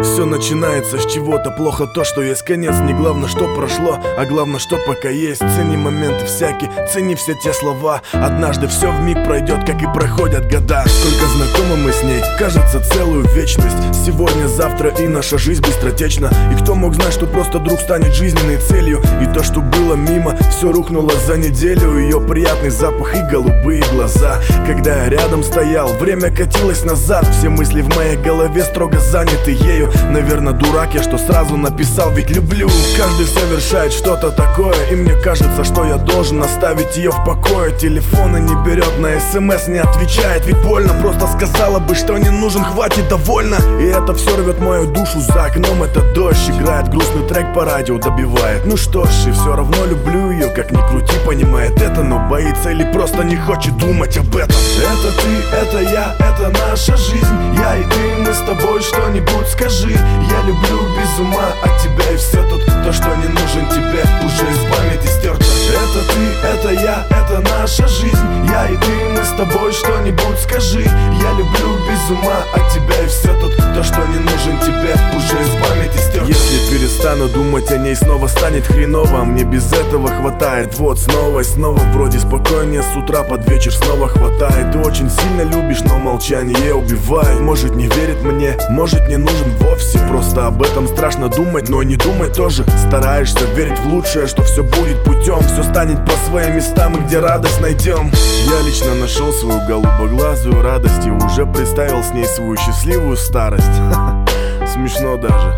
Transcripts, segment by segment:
все начинается с чего-то Плохо то, что есть конец. Не главное, что прошло, а главное, что пока есть. Цени моменты всякие, цени все те слова. Однажды все в миг пройдет, как и проходят года. Сколько знакомы мы с ней, кажется целую вечность. Сегодня, завтра и наша жизнь быстротечна. И кто мог знать, что просто друг станет жизненной целью? И то, что было мимо, все рухнуло за неделю. Ее приятный запах и голубые глаза. Когда я рядом стоял, время катилось назад. Все мысли в моей голове строго заняты ею Наверное, дурак я, что сразу написал, ведь люблю. Каждый совершает что-то такое И мне кажется, что я должен оставить ее в покое. Телефона не берет, на смс не отвечает Ведь больно, просто сказала бы, что не нужен, хватит довольно. И это все рвет мою душу, за окном. Это дождь Играет грустный трек по радио, добивает. Ну что ж, и все равно люблю ее, как ни крути, понимает это Но боится или просто не хочет думать об этом. Это ты, это я, это наша жизнь. Я и ты, мы с тобой что-нибудь скажи Я люблю без ума от тебя и все тут То, что не нужен тебе, уже из памяти стерто Это ты, это я, это наша жизнь. Я и ты, мы с тобой что-нибудь скажи. Я люблю без ума от тебя перестану думать о ней, снова станет хреново. Мне без этого хватает, вот снова и снова Вроде спокойнее с утра под вечер снова хватает. Ты очень сильно любишь, но молчание убивает. Может не верит мне, может не нужен вовсе. Просто об этом страшно думать, но не думать тоже. Стараешься верить в лучшее, что все будет путем Все станет по своим местам и где радость найдем Я лично нашел свою голубоглазую радость И уже представил с ней свою счастливую старость. Смешно даже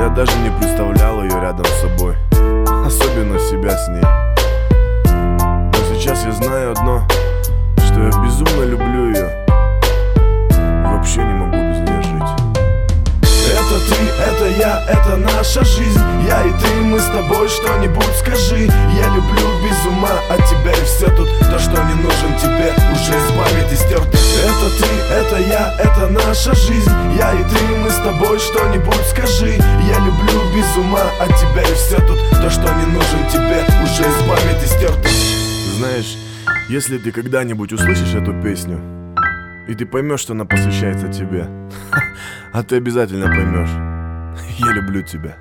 Я даже не представлял ее рядом с собой. Особенно себя с ней наша жизнь. Я и ты, мы с тобой что-нибудь скажи. Я люблю без ума от тебя и все тут То, что не нужен тебе, уже из памяти стерто Это ты, это я, это наша жизнь. Я и ты, мы с тобой что-нибудь скажи. Я люблю без ума от тебя и все тут То, что не нужен тебе, уже из памяти стерто Знаешь, если ты когда-нибудь услышишь эту песню и ты поймешь, что она посвящается тебе. А ты обязательно поймешь. Я люблю тебя.